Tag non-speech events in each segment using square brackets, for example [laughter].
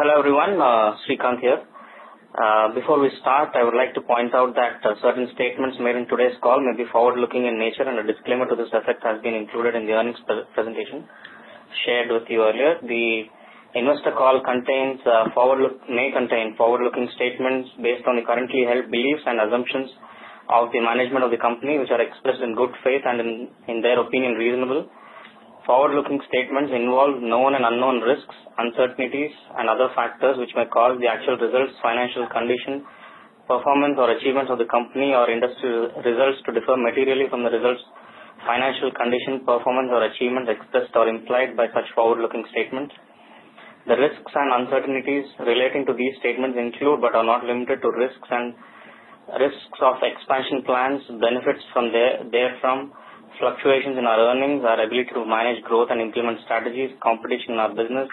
Hello, everyone. Uh, Srikanth here. Uh, before we start, I would like to point out that uh, certain statements made in today's call may be forward-looking in nature, and a disclaimer to this effect has been included in the earnings presentation shared with you earlier. The investor call contains forward may contain forward-looking statements based on the currently held beliefs and assumptions of the management of the company, which are expressed in good faith and, in their opinion, reasonable. Forward-looking statements involve known and unknown risks, uncertainties, and other factors which may cause the actual results, financial condition, performance, or achievements of the company or industry results to differ materially from the results, financial condition, performance, or achievements expressed or implied by such forward-looking statements. The risks and uncertainties relating to these statements include, but are not limited to, risks and risks of expansion plans, benefits from therefrom, fluctuations in our earnings, our ability to manage growth and implement strategies, competition in our business,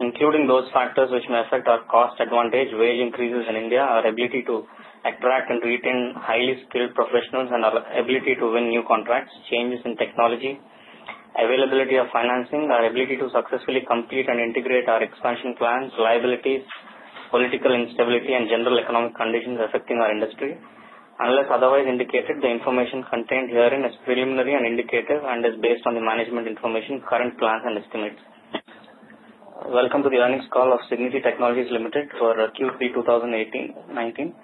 including those factors which may affect our cost advantage, wage increases in India, our ability to attract and retain highly skilled professionals, and our ability to win new contracts, changes in technology, availability of financing, our ability to successfully complete and integrate our expansion plans, liabilities, political instability, and general economic conditions affecting our industry. Unless otherwise indicated, the information contained herein is preliminary and indicative and is based on the management information, current plans, and estimates. Welcome to the earnings call of Cigniti Technologies Limited for Q3 2018-19.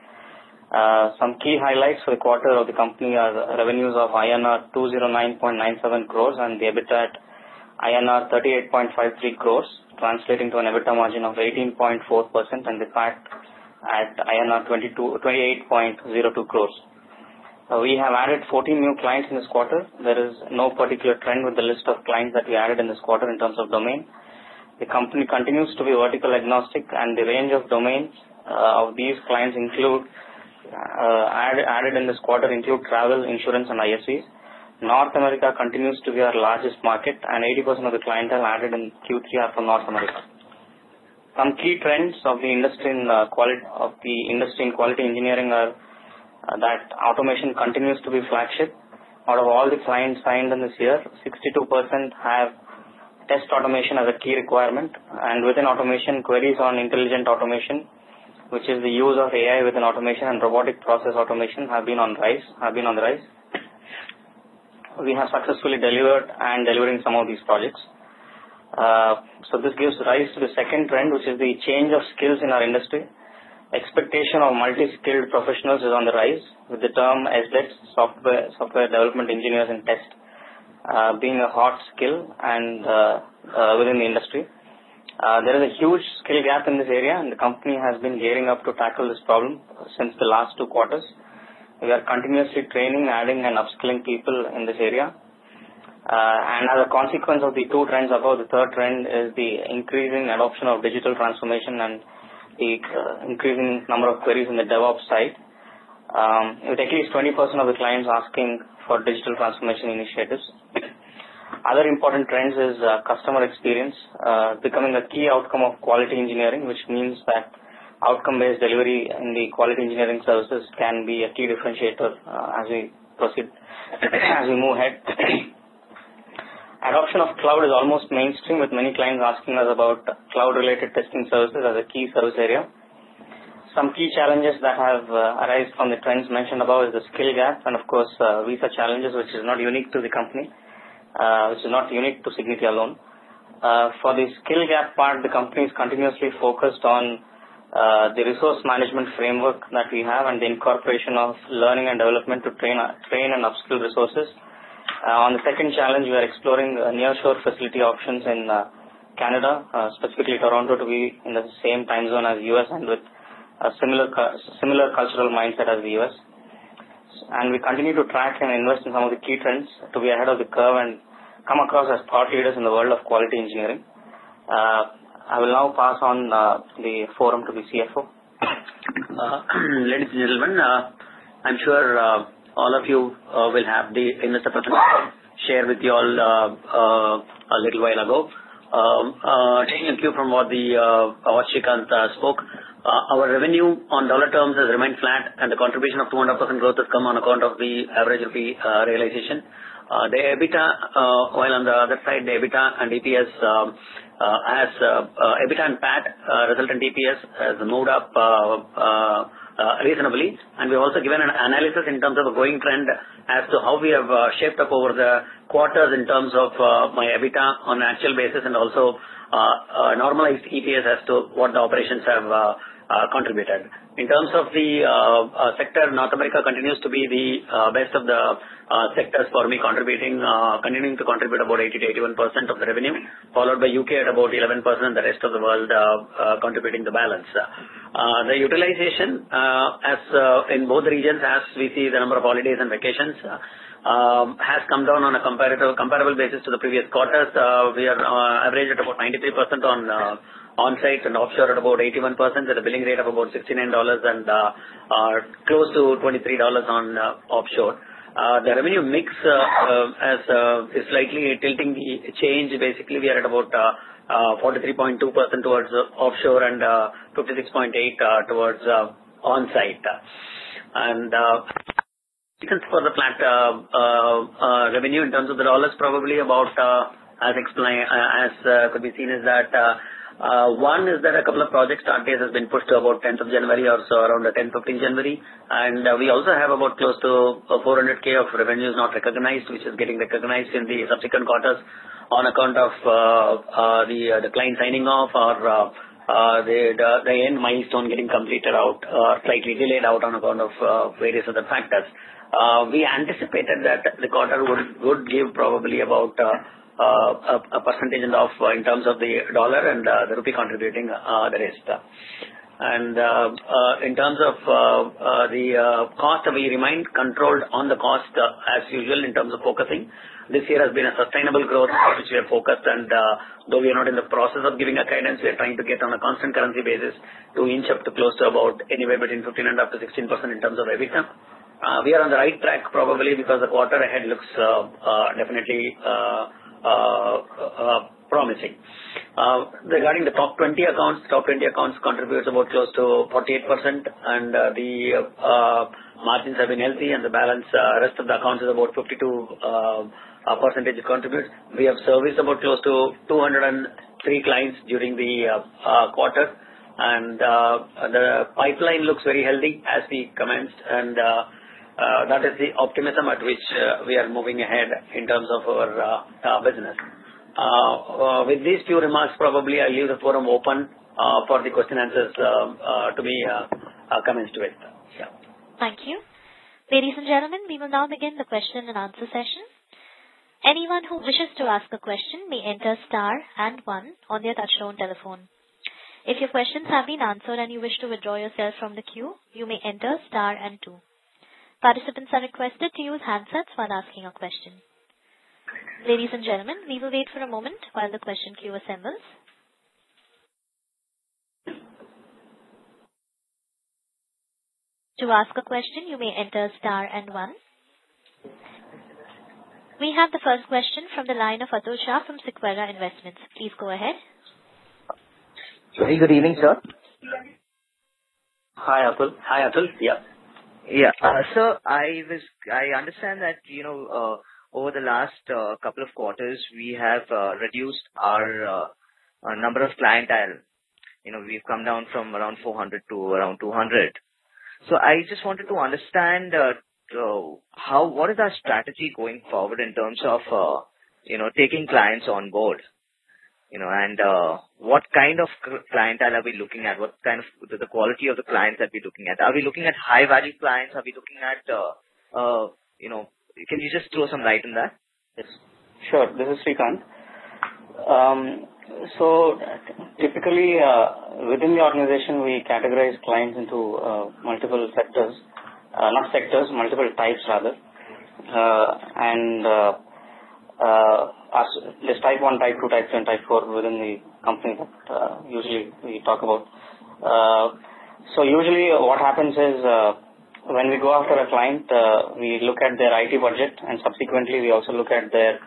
Uh, some key highlights for the quarter of the company are revenues of INR 209.97 crores and the EBITDA at INR 38.53 crores, translating to an EBITDA margin of 18.4% and the PAT at INR 28.02 crores. Uh, we have added 14 new clients in this quarter. There is no particular trend with the list of clients that we added in this quarter in terms of domain. The company continues to be vertical agnostic, and the range of domains uh, of these clients include, uh, added in this quarter include travel, insurance, and ISVs. North America continues to be our largest market, and 80% of the clientele added in Q3 are from North America. Some key trends of the industry in uh, quality of the industry in quality engineering are that automation continues to be flagship. Out of all the clients signed in this year, 62% have test automation as a key requirement, and within automation, queries on intelligent automation, which is the use of AI within automation and robotic process automation, have been on rise. have been on the rise. We have successfully delivered and delivering some of these projects. Uh, so this gives rise to the second trend, which is the change of skills in our industry. Expectation of multi-skilled professionals is on the rise, with the term SDETs, software software development engineers and test, uh, being a hot skill and uh, within the industry. There is a huge skill gap in this area, and the company has been gearing up to tackle this problem since the last two quarters. We are continuously training, adding, and upskilling people in this area. Uh, and as a consequence of the two trends above, the third trend is the increasing adoption of digital transformation and the uh, increasing number of queries in the DevOps side, um, with at least 20% of the clients asking for digital transformation initiatives. Other important trends is uh, customer experience becoming a key outcome of quality engineering, which means that outcome-based delivery in the quality engineering services can be a key differentiator as we proceed, [coughs] as we move ahead. Adoption of cloud is almost mainstream, with many clients asking us about cloud-related testing services as a key service area. Some key challenges that have arisen from the trends mentioned above is the skill gap and, of course, uh, visa challenges, which is not unique to the company, uh, which is not unique to Cigniti alone. Uh, For the skill gap part, the company is continuously focused on uh, the resource management framework that we have and the incorporation of learning and development to train, train and upskill resources. Uh, on the second challenge, we are exploring uh, nearshore facility options in uh, Canada, specifically Toronto, to be in the same time zone as U.S. and with a similar cultural mindset as the U.S. And we continue to track and invest in some of the key trends to be ahead of the curve and come across as thought leaders in the world of quality engineering. I will now pass on the forum to the CFO. [clears throat] Ladies and gentlemen, I'm sure all of you uh, will have the investor presentation shared with you all uh, uh, a little while ago. Um, taking a cue from what Srikanth spoke, our revenue on dollar terms has remained flat, and the contribution of 200% growth has come on account of the average rupee realization. The EBITDA, while on the other side, the EBITDA and EPS um, has EBITDA and PAT resultant EPS has moved up Uh, reasonably. And we've also given an analysis in terms of a going trend as to how we have uh, shaped up over the quarters in terms of uh, my EBITDA on an actual basis and also normalized EPS as to what the operations have contributed. In terms of the uh, uh, sector, North America continues to be the uh, best of the sectors for me, contributing continuing to contribute about 80%-81% of the revenue, followed by U.K. at about 11%, and the rest of the world contributing the balance. The utilization as in both regions, as we see the number of holidays and vacations, um, has come down on a comparable basis to the previous quarters. We are averaged at about 93% on onsite and offshore at about 81%, with a billing rate of about $69 and uh, uh, close to $23 on uh, offshore. The revenue mix is slightly tilting the change. Basically, we are at about 43.2% towards offshore and 56.8% towards onsite. And for the flat revenue in terms of the dollars, probably about as could be seen is that Uh, one is that a couple of project start dates have been pushed to about 10th of January or so, around the 10th, 15th January. And uh, we also have about close to uh, 400K of revenues not recognized, which is getting recognized in the subsequent quarters on account of the client signing off or the end milestone getting completed out or slightly delayed out on account of various other factors. We anticipated that the quarter would give probably about Uh, a percentage uh, in terms of the dollar and uh, the rupee contributing the rest. And in terms of the cost, we remain controlled on the cost as usual in terms of focusing. This year has been a sustainable growth which we have focused. And though we are not in the process of giving a guidance, we are trying to get on a constant currency basis to inch up to close to about anywhere between 15.5%-16% in terms of EBITDA. We are on the right track probably because the quarter ahead looks definitely Uh, uh, promising. Uh, regarding the top 20 accounts, top 20 accounts contribute about close to 48%, and the margins have been healthy, and the balance rest of the accounts is about 52% contribute. We have serviced about close to 203 clients during the quarter, and the pipeline looks very healthy as we commenced, and Uh, that is the optimism at which uh, we are moving ahead in terms of our uh, business. With these few remarks, probably I'll leave the forum open for the question answers to be commenced with. Thank you. Ladies and gentlemen, we will now begin the question and answer session. Anyone who wishes to ask a question may enter star and one on their touch-tone telephone. If your questions have been answered and you wish to withdraw yourself from the queue, you may enter star and two. Participants are requested to use handsets while asking a question. Ladies and gentlemen, we will wait for a moment while the question queue assembles. To ask a question, you may enter star and one. We have the first question from the line of Atul Shah from Sequoia Investments. Please go ahead. Very good evening, sir. Hi, Atul. Hi, Atul. Yeah. Yeah. Uh, sir, I was I understand that you know, uh, over the last uh, couple of quarters, we have reduced our number of clientele. You know, we've come down from around 400 to around 200. So I just wanted to understand how, what is our strategy going forward in terms of you know, taking clients on board and uh, what kind of clientele are we looking at? What kind of the quality of the clients that we're looking at? Are we looking at high-value clients? Are we looking at uh, uh you know, can you just throw some light on that? Yes. Sure. This is Srikanth. Um, so typically, uh, within the organization, we categorize clients into multiple sectors, not sectors, multiple types rather. And there's type one, type two, type three, and type four within the company that uh, usually we talk about. Uh, so usually what happens is uh, when we go after a client, we look at their IT budget, and subsequently, we also look at their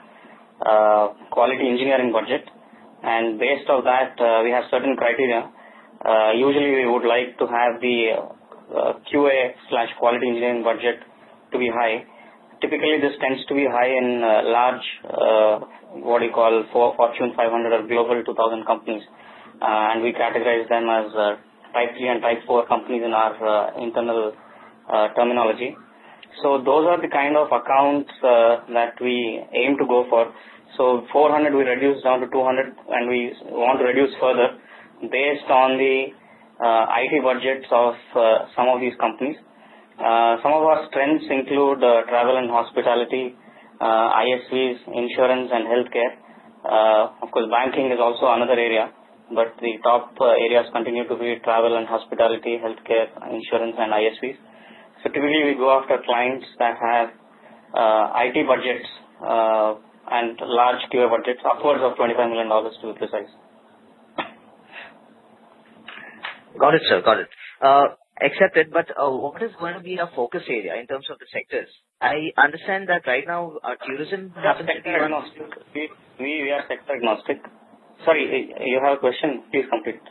quality engineering budget. And based on that, we have certain criteria. Usually, we would like to have the QA slash quality engineering budget to be high. Typically this tends to be high in uh, large, uh, what you call Fortune 500 or Global 2000 companies. Uh, and we categorize them as type 3 and type 4 companies in our internal terminology. So those are the kind of accounts that we aim to go for. So 400 we reduced down to 200, and we want to reduce further based on the IT budgets of some of these companies. Uh, some of our strengths include uh, travel and hospitality, uh, ISVs, insurance, and healthcare. Of course, banking is also another area, but the top areas continue to be travel and hospitality, healthcare, insurance, and ISVs. Typically, we go after clients that have IT budgets and large QA budgets, upwards of $25 million to be precise. Got it, sir. Got it. Accepted. But uh, what is going to be our focus area in terms of the sectors? I understand that right now uh, tourism happens to be one. We are sector agnostic. Sorry, eh, you have a question? Please complete.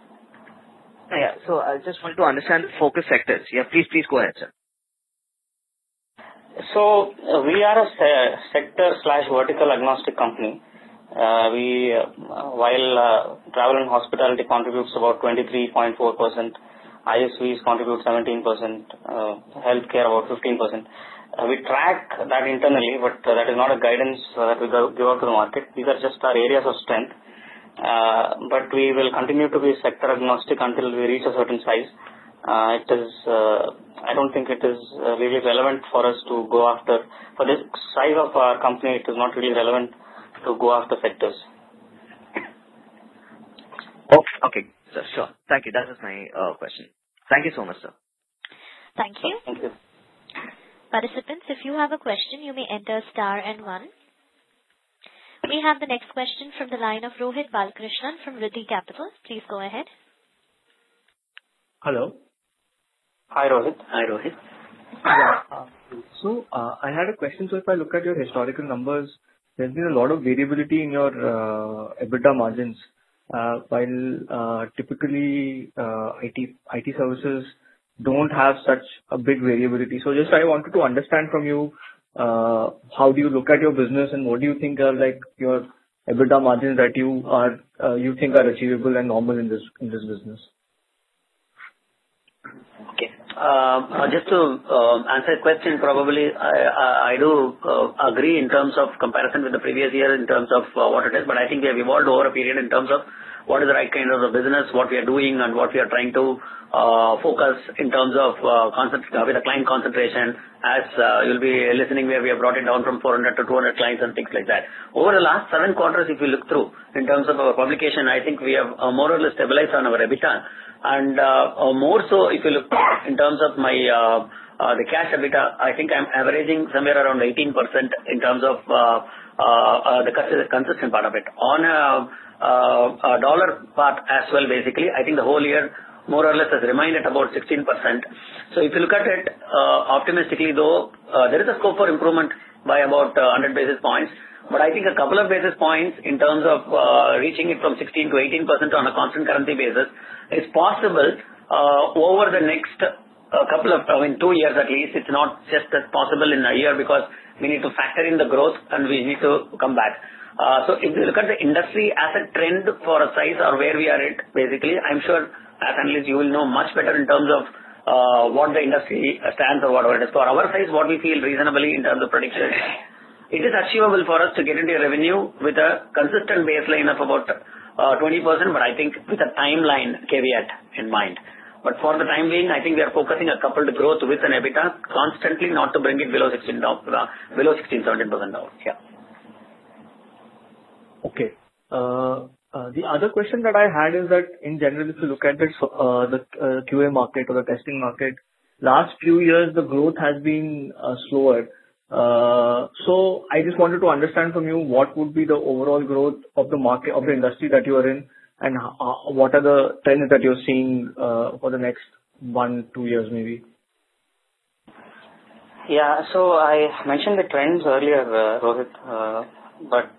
Yeah. So I just want to understand the focus sectors. Yeah, please please go ahead, sir. So uh, we are a sector/vertical agnostic company. We, while travel and hospitality contributes about 23.4%, ISVs contribute 17%, uh, healthcare about 15%. Uh, we track that internally, but uh, that is not a guidance that we give out to the market. These are just our areas of strength. But we will continue to be sector agnostic until we reach a certain size. It is, I don't think it is really relevant for us to go after. For this size of our company, it is not really relevant to go after sectors. Okay. Sure. Thank you. That was my uh, question. Thank you so much, sir. Thank you. Thank you. Participants, if you have a question, you may enter star and one. We have the next question from the line of Rohit Balakrishnan from Riddhi Capital. Please go ahead. Hello. Hi, Rohit. Hi, Rohit. So uh, I had a question. So if I look at your historical numbers, there's been a lot of variability in your uh, EBITDA margins, Uh, while uh, typically uh, IT services don't have such a big variability. So just I wanted to understand from you, how do you look at your business and what do you think are like your EBITDA margins that you are uh you think are achievable and normal in this in this business? Okay. Um, just to um, answer your question, probably, I do agree in terms of comparison with the previous year in terms of what it is, but I think we have evolved over a period in terms of what is the right kind of business, what we are doing, and what we are trying to uh, focus in terms of uh, uh, with the client concentration. As you'll be listening, we have brought it down from 400 to 200 clients and things like that. Over the last seven quarters, if you look through in terms of our publication, I think we have more or less stabilized on our EBITDA. And more so if you look in terms of Uh, the cash EBITDA, I think I'm averaging somewhere around 18% in terms of uh uh uh the consistent part of it. On a dollar part as well, basically, I think the whole year more or less has remained at about 16%. So if you look at it optimistically, though, there is a scope for improvement by about 100 basis points. But I think a couple of basis points in terms of reaching it from 16 to 18% on a constant currency basis is possible over the next couple of, I mean, two years at least. It's not just possible in a year because we need to factor in the growth and we need to come back. Uh, so if you look at the industry as a trend for a size or where we are at, basically, I'm sure as analysts you will know much better in terms of uh, what the industry stands or whatever it is. For our size, what we feel reasonably in terms of prediction, it is achievable for us to get into a revenue with a consistent baseline of about uh, 20%, but I think with a timeline caveat in mind. But for the time being, I think we are focusing a coupled growth with an EBITDA constantly not to bring it below 16%, 17% uh, down. Yeah. Okay. Uh, uh, the other question that I had is that in general, if you look at the QA market or the testing market, last few years, the growth has been slower. So I just wanted to understand from you what would be the overall growth of the market of the industry that you are in, and uh, what are the trends that you're seeing uh, for the next one, two years, maybe? Yeah. So I mentioned the trends earlier, uh, Rohit. But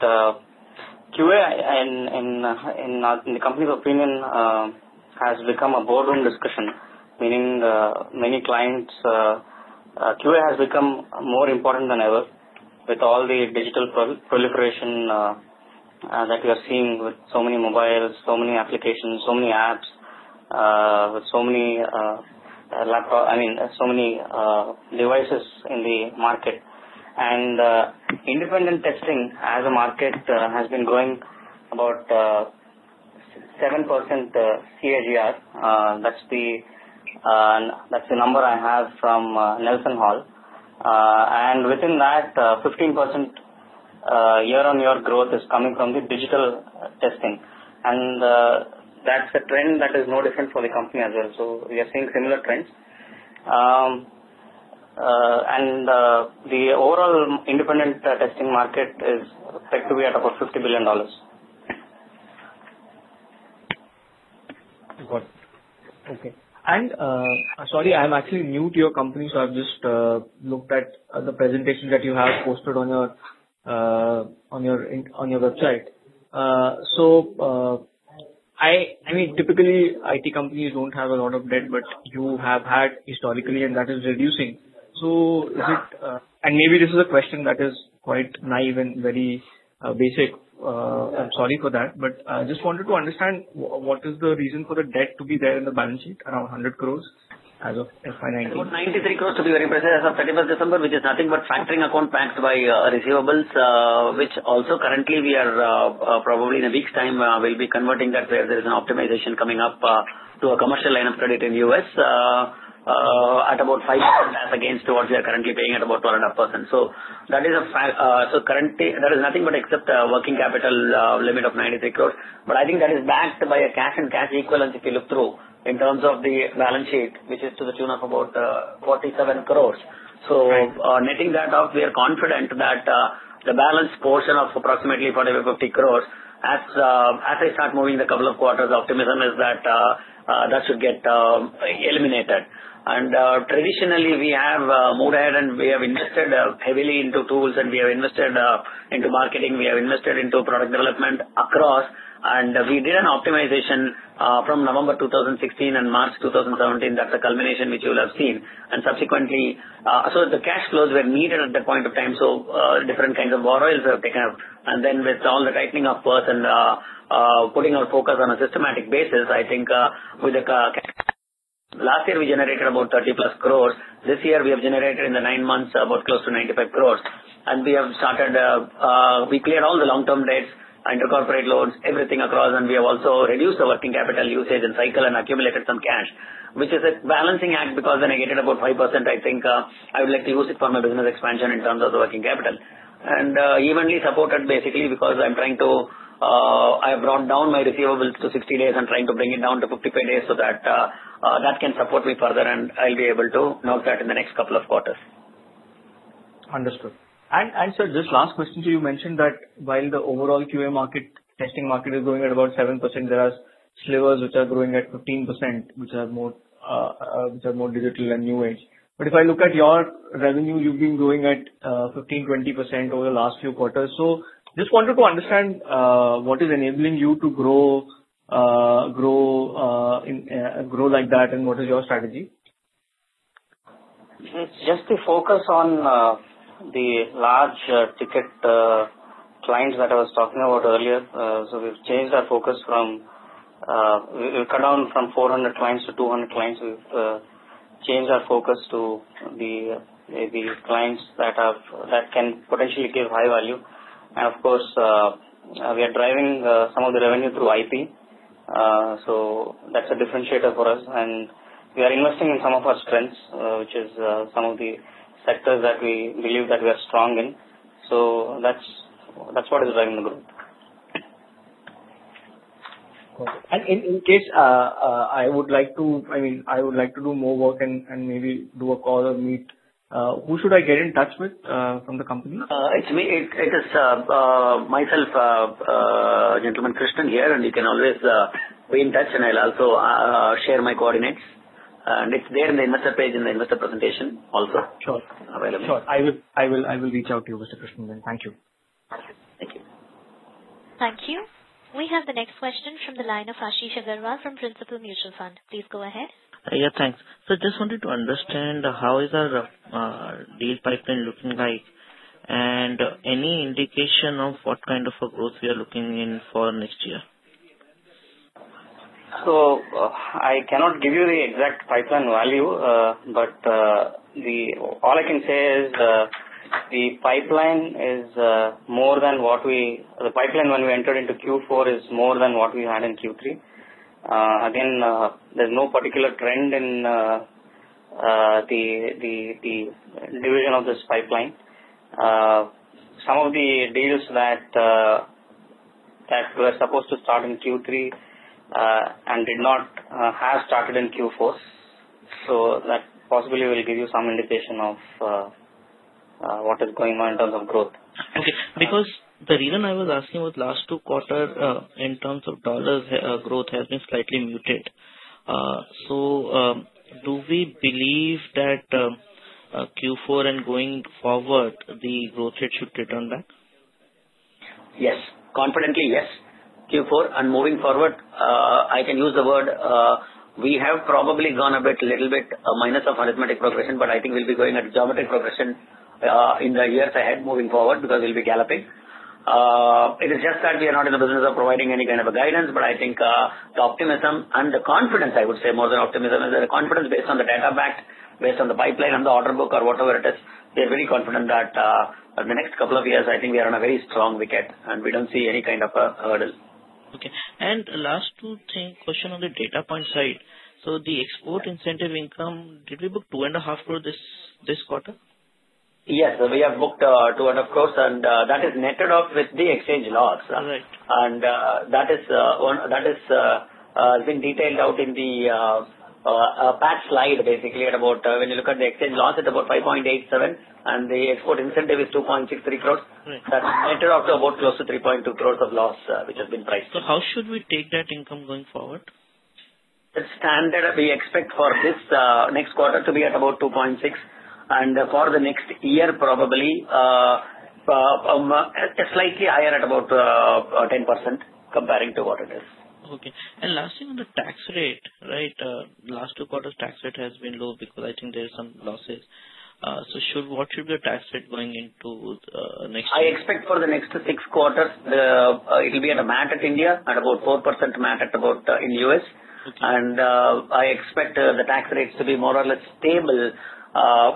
QA, in the company's opinion, has become a boardroom discussion, meaning many clients, QA has become more important than ever. with all the digital proliferation that we are seeing with so many mobiles, so many applications, so many apps, uh, with so many uh, laptop, I mean, so many uh, devices in the market. And uh, independent testing as a market has been growing about uh, 7% CAGR. Uh, That's the uh, that's the number I have from uh, NelsonHall. Uh, and Within that, uh, 15% Uh, year-on-year growth is coming from the digital uh, testing. And uh, that's a trend that is no different for the company as well. So we are seeing similar trends. Um, and the overall independent testing market is expected to be at about $50 billion. Got it. Okay. And sorry, I'm actually new to your company, so I've just looked at the presentation that you have posted on your Uh, website. Uh, so uh, I I mean, typically, IT companies don't have a lot of debt, but you have had historically, and that is reducing. So is it and maybe this is a question that is quite naive and very basic. I'm sorry for that, but I just wanted to understand what is the reason for the debt to be there in the balance sheet, around 100 crores as of FY 2019? About 93 crores to be very precise as of 31st December, which is nothing but factoring account backed by uh, receivables, uh, which also currently we are uh, probably in a week's time, we'll be converting that where there is an optimization coming up to a commercial line of credit in U.S. at about 5% as against what we are currently paying at about 12.5%. So that is a fact. So currently, there is nothing but except working capital limit of 93 crores. But I think that is backed by a cash and cash equivalent if you look through in terms of the balance sheet, which is to the tune of about uh, 47 crores. So uh, netting that off, we are confident that uh, the balance portion of approximately 40-50 crores, as I start moving the couple of quarters, optimism is that that should get um, eliminated. And traditionally, we have moved ahead and we have invested heavily into tools, and we have invested into marketing, we have invested into product development across. And we did an optimization uh, from November 2016 and March 2017. That's the culmination which you will have seen. And subsequently, uh, so the cash flows were needed at that point of time, so uh, different kinds of borrowings were taken up. And then with all the tightening of purse and putting our focus on a systematic basis, I think with the last year we generated about 30+ crores. This year we have generated in the nine months about close to 95 crores. And we have started, we cleared all the long-term debts, inter-corporate loans, everything across, and we have also reduced the working capital usage and cycle and accumulated some cash, which is a balancing act because when I get it about 5%, I think uh, I would like to use it for my business expansion in terms of the working capital. And uh, evenly supported basically because I'm trying to uh, I have brought down my receivables to 60 days and trying to bring it down to 55 days so that that can support me further, and I'll be able to note that in the next couple of quarters. Understood. And sir, just last question you mentioned that while the overall QA market, testing market is growing at about 7%, there are slivers which are growing at 15%, which are more uh uh which are more digital and new age. But if I look at your revenue, you've been growing at uh, 15%-20% over the last few quarters. So just wanted to understand uh, what is enabling you to grow, uh, grow, grow like that, and what is your strategy? It's just the focus on the large uh, ticket uh, clients that I was talking about earlier. Uh, so we've changed our focus from we've cut down from 400 clients to 200 clients. We've changed our focus to the clients that have that can potentially give high value. And of course, we are driving some of the revenue through IP. So that's a differentiator for us, and we are investing in some of our strengths, which is some of the sectors that we believe that we are strong in. So that's that's what is driving the growth. And in in case I would like to I mean, I would like to do more work and and maybe do a call or meet, Uh, who should I get in touch with uh, from the company? Uh, It is me. It it is myself, uh, uh, gentleman Krishnan here, and you can always uh, be in touch, and I'll also uh, share my coordinates. Uh, and it's there in the investor page in the investor presentation also. Sure. Available. Sure. I will I will I will reach out to you, Mr. Krishnan, then. Thank you. Thank you. Thank you. We have the next question from the line of Ashish Agarwal from Principal Mutual Fund. Please go ahead. Uh, yeah, thanks. So just wanted to understand uh, how is our deal pipeline looking like, and Any indication of what kind of a growth we are looking in for next year? Uh, I cannot give you the exact pipeline value, uh, but uh, the all I can say is the pipeline is more than what we the pipeline when we entered into Q4 is more than what we had in Q3. Again, there's no particular trend in the the the division of this pipeline. Some of the deals that that were supposed to start in Q3 Uh, and did not uh, have started in Q4. So That possibly will give you some indication of uh, what is going on in terms of growth. Okay. Because the reason I was asking was last two quarter, in terms of dollars, growth has been slightly muted. So um, do we believe that um, Q4 and going forward, the growth rate should return back? Yes. Confidently, yes. Q4 and moving forward, uh, I can use the word, uh, we have probably gone a bit little bit uh, minus of arithmetic progression, but I think we'll be going at geometric progression in the years ahead moving forward because we'll be galloping. It is just that we are not in the business of providing any kind of a guidance, but I think the optimism and the confidence, I would say more than optimism, is the confidence based on the data backed, based on the pipeline and the order book or whatever it is. We are very confident that in the next couple of years, I think we are on a very strong wicket, and we don't see any kind of a hurdle. Okay. And uh last two thing, question on the data point side. So the export incentive income, did we book two and a half crore this quarter? Yes. We have booked uh, two and a half crores, and uh, that is netted off with the exchange loss. Right. Uh, that has been detailed out in the Uh, PAT slide, basically at about, uh, when you look at the exchange loss, at about 5.87 and the export incentive is 2.63 crores. Right. That netted off to about close to 3.2 crores of loss, uh, which has been priced. So how should we take that income going forward? The standard we expect for this next quarter to be at about 2.6, and for the next year, probably um, slightly higher at about 10% comparing to what it is. Okay. And last thing on the tax rate. Right? Uh, last two quarters tax rate has been low because I think there are some losses. Uh so should what should be the tax rate going into uh, next year? I expect for the next six quarters, uh, it will be at a MAT at India at about 4% MAT at about in U.S. Okay. I expect the tax rates to be more or less stable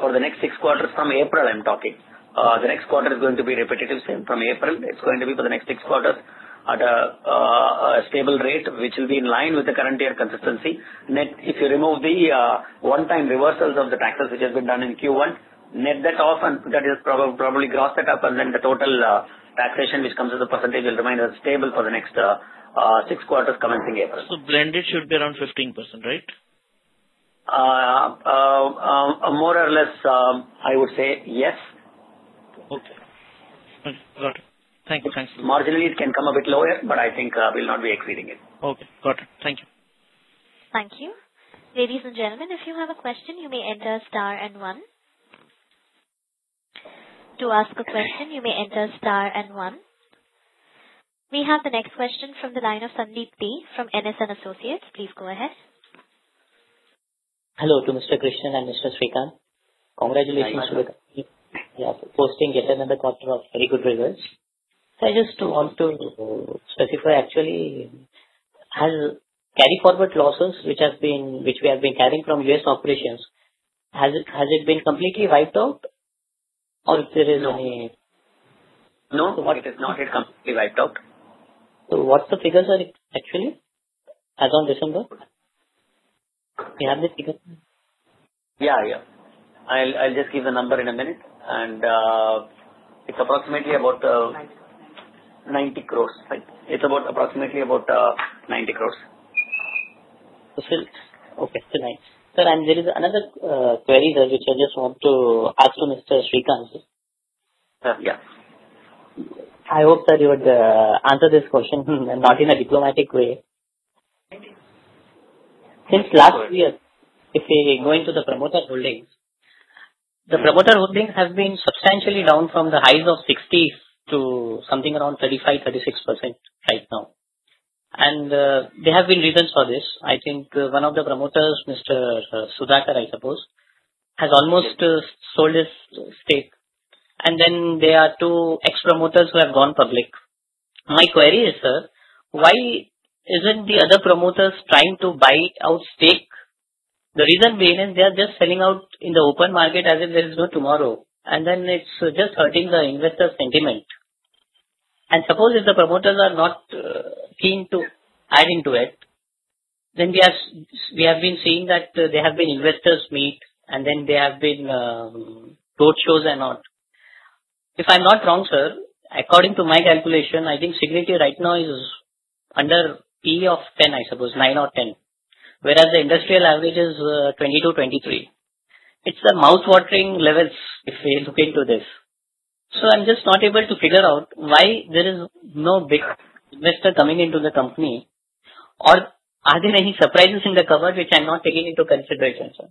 for the next six quarters from April, I'm talking. The next quarter is going to be repetitive, same from April. It's going to be for the next six quarters at uh, a stable rate, which will be in line with the current year consistency. Net, if you remove the uh, one-time reversals of the taxes which has been done in Q1, net that off and that is probably gross that up and then the total uh, taxation which comes as a percentage will remain as stable for the next six quarters commencing April. So blended should be around 15%, right? More or less, um, I would say yes. Okay. Got it. Thank you. Marginally, it can come a bit lower, but I think uh, we'll not be exceeding it. Okay. Got it. Thank you. Thank you. Ladies and gentlemen, if you have a question, you may enter star and one. To ask a question, you may enter star and one. We have the next question from the line of Sandeep T from NS & Associates. Please go ahead. Hello to Mr. Krishnan and Mr. Srikanth. Congratulations to the company for posting yet another quarter of very good results. I just want to specify, actually, has carry forward losses which have been, which we have been carrying from U.S. operations, has it has it been completely wiped out or if there is any? No, it is not yet completely wiped out. So what's the figures are actually as on December? You have the figure? Yeah. Yeah. I'll just give the number in a minute. And uh, it's approximately about uh, 90 crores. It's about approximately about uh, 90 crores. Okay. Still nice. Sir, and there is another uh, query there which I just want to ask to Mr. Srikanth. Sir, uh, yeah. I hope that you would answer this question [laughs] not in a diplomatic way. Since last year, if we go into the promoter holdings, the promoter holdings have been substantially down from the highs of 60 to something around 35%, 36% right now. And uh, there have been reasons for this. I think uh, one of the promoters, Mr. Uh, Sudhakar, I suppose, has almost sold his stake. and then there are two ex-promoters who have gone public. My query is, sir, why isn't the other promoters trying to buy out stake? The reason being is they are just selling out in the open market as if there is no tomorrow, and then it's just hurting the investor sentiment. And suppose if the promoters are not uh, keen to add into it, then we have we have been seeing that uh, there have been investors meet, and then there have been um, road shows and all. If I'm not wrong, sir, according to my calculation, I think Cigniti right now is under P of 10, I suppose, 9 or 10, whereas the industrial average is uh, 22, 23. It's the mouth-watering levels if we look into this. So I'm just not able to figure out why there is no big investor coming into the company, or are there any surprises in the cupboard which I'm not taking into consideration, sir?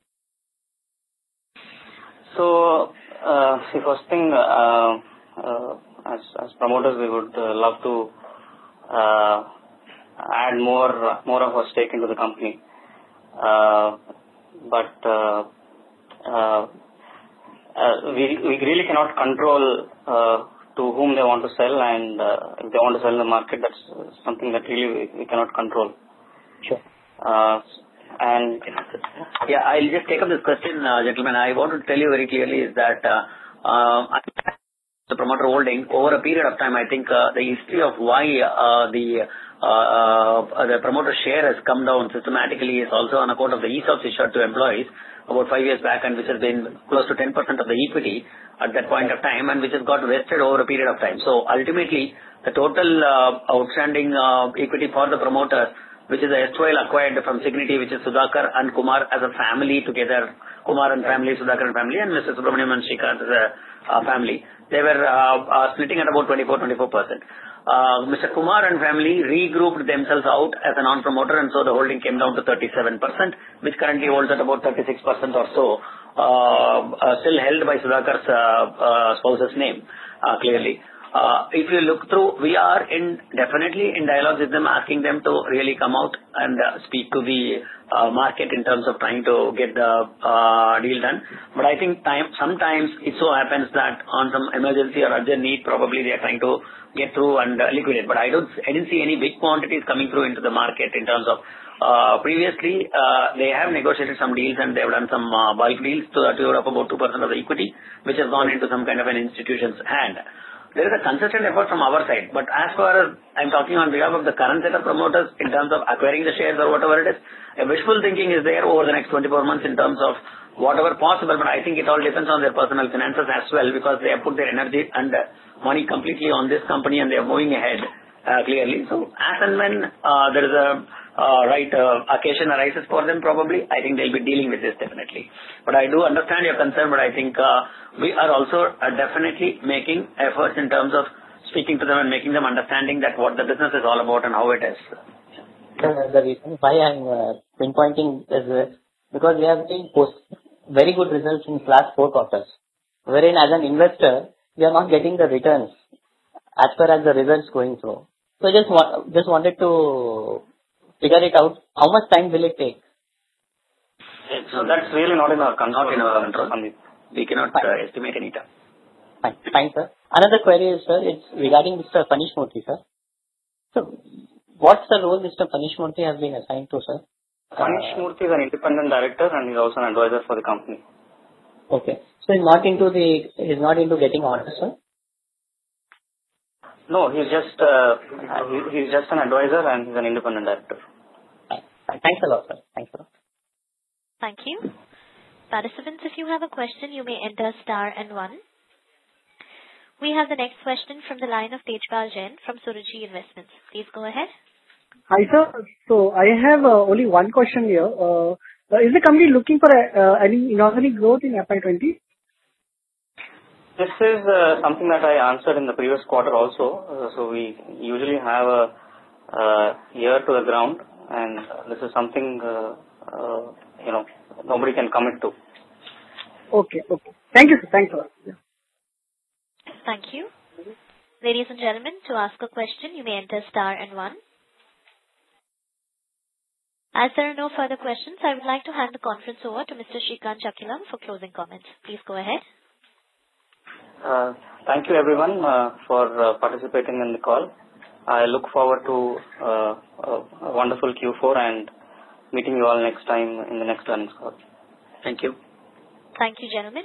So, uh, the first thing, uh, uh, as promoters, we would love to add more more of a stake into the company. Uh, uh, we really cannot control uh, to whom they want to sell, and if they want to sell in the market, that's something that really we cannot control. Sure. And yeah, I'll just take up this question, gentlemen. I want to tell you very clearly is that um, the promoter holding over a period of time, I think the history of why the Uh, uh, promoter share has come down systematically is also on account of the ESOPs issued to employees about five years back, and which has been close to 10% of the equity at that point of time, and which has got vested over a period of time. So ultimately, the total uh, outstanding equity for the promoter, which is the erstwhile acquired from Cigniti, which is Sudhakar and Kumar as a family together, Kumar and family, Sudhakar and family, and Mr. Subramaniam and Srikanth as a family. They were splitting at about 24%. Uh, Mr. Kumar and family regrouped themselves out as a non-promoter, and so the holding came down to 37%, which currently holds at about 36% or so, uh, uh, still held by Sudhakar's spouse's name, clearly. Uh, if you look through, we are in definitely in dialogue with them, asking them to really come out and uh, speak to the uh, market in terms of trying to get the deal done. But I think time sometimes it so happens that on some emergency or urgent need, probably they are trying to get through and liquidate. But I don't s I didn't see any big quantities coming through into the market in terms of previously, they have negotiated some deals, and they have done some bulk deals to the tune of about 2% of the equity, which has gone into some kind of an institution's hand. There is a consistent effort from our side. But as far as I'm talking on behalf of the current set of promoters in terms of acquiring the shares or whatever it is, a wishful thinking is there over the next 24 months in terms of whatever possible, but I think it all depends on their personal finances as well, because they have put their energy and money completely on this company, and they are moving ahead, uh, clearly. So as and when uh, there is a Uh, right uh, occasion arises for them, probably, I think they'll be dealing with this definitely. But I do understand your concern, but I think uh, we are also definitely making efforts in terms of speaking to them and making them understanding that what the business is all about and how it is. The reason why I'm pinpointing is because we have been posting very good results in the last four quarters, wherein as an investor, we are not getting the returns as per as the results going through. So I just wanted to figure it out, how much time will it take? So that's really not in our control. in our control. We cannot uh, estimate any time. Fine, Fine, sir. Another query is, sir, it's regarding Mr. Phaneesh Murthy, sir. So what's the role Mr. Phaneesh Murthy has been assigned to, sir? Phaneesh Murthy is an independent director, and he's also an advisor for the company. Okay. So he's not into the, he's not into getting orders, sir? No, he's just uh, he's just an advisor, and he's an independent director. Thanks a lot, sir. Thanks a lot. Thank you. Participants, if you have a question, you may enter star and one. We have the next question from the line of Tejpal Jain from Suruchi Investments. Please go ahead. Hi, sir. So I have uh, only one question here. Uh, uh, is the company looking for any inorganic growth in FY 2020? This is uh, something that I answered in the previous quarter also. Uh, so we usually have a ear to the ground, and this is something uh, you know nobody can commit to. Okay. Okay. Thank you, sir. Thanks a lot. Thank you. Ladies and gentlemen, to ask a question, you may enter star and one. As there are no further questions, I would like to hand the conference over to Mr. Srikanth Chakkilam for closing comments. Please go ahead. Thank you everyone uh, for uh, participating in the call. I look forward to a wonderful Q4 and meeting you all next time in the next earnings call. Thank you. Thank you, gentlemen.